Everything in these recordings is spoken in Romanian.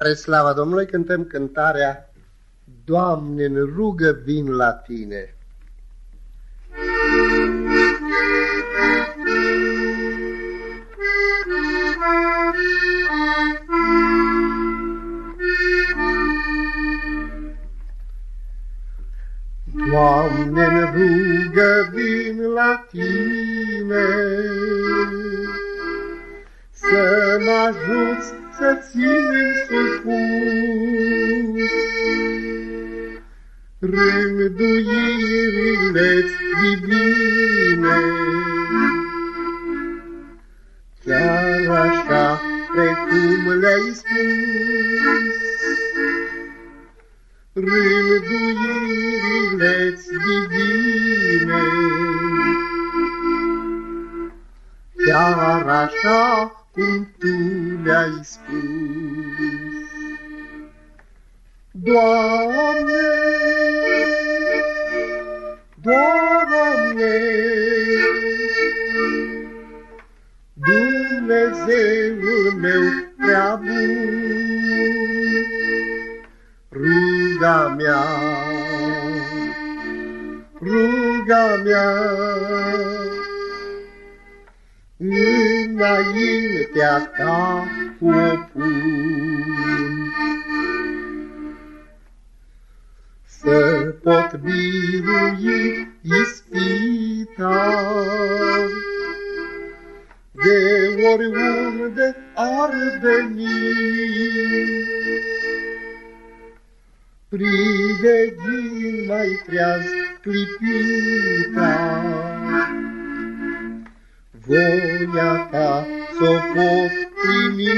Spre slava Domnului cântăm cântarea Doamne, în rugă vin la Tine. Doamne, în rugă vin la Tine, Să mă ajuți să ținem supus. Rânduirile-ți divine, Chiar așa precum le-ai spus, Rânduirile-ți divine, Chiar așa cum Tu le-ai spus. Doamne, Doamne, Dumnezeul meu prea bun, ruga mea, ruga mea, înaintea ta o pun. Să pot birui ispita, de oriunde ar veni. Priveghin mai treaz clipita, voia ta s-o pot primi.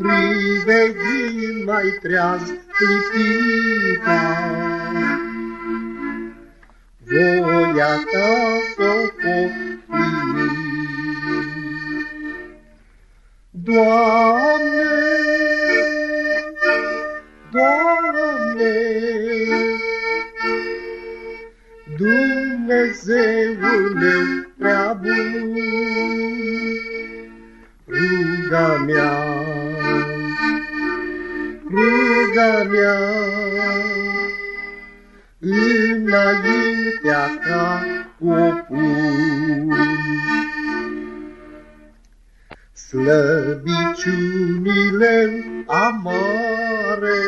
Priveghin mai treaz clipita, voia ta mea, ruga mea, înaintea ta o pun. Slăbiciunile amare,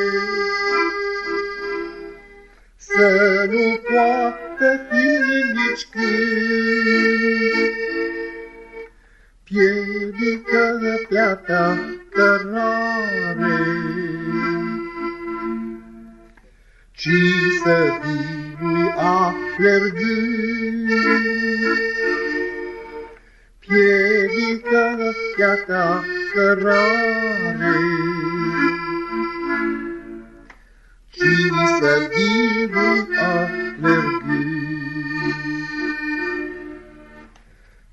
să nu poată fi nici când. Piedică pe-a ta cărare, ci să vinui alergând. Piedică pe-a ta cărare, și să vină alergând.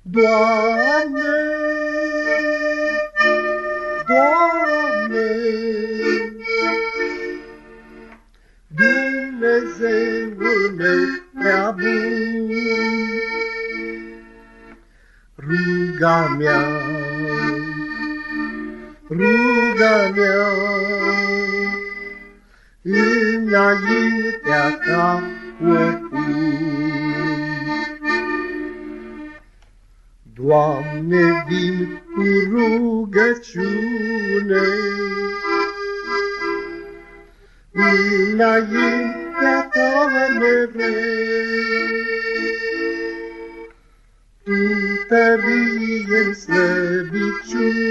Doamne, Doamne, Dumnezeul meu prea bun, ruga mea, ruga mea, înaintea ta o pun. Doamne, vin cu rugăciune, înaintea ta mereu. Tu tărie-n slăbiciune,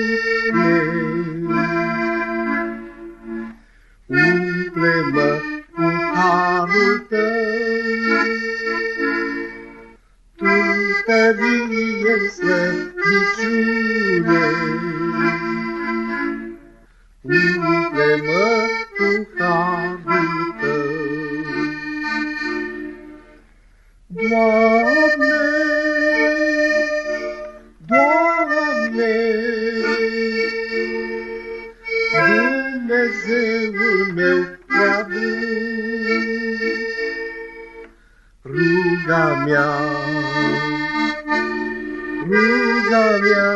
umple-mă cu harul tău. Tu tărie-n slăbiciune, Dumnezeul meu prea bun, ruga mea, ruga mea,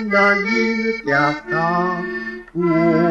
înaintea ta, o,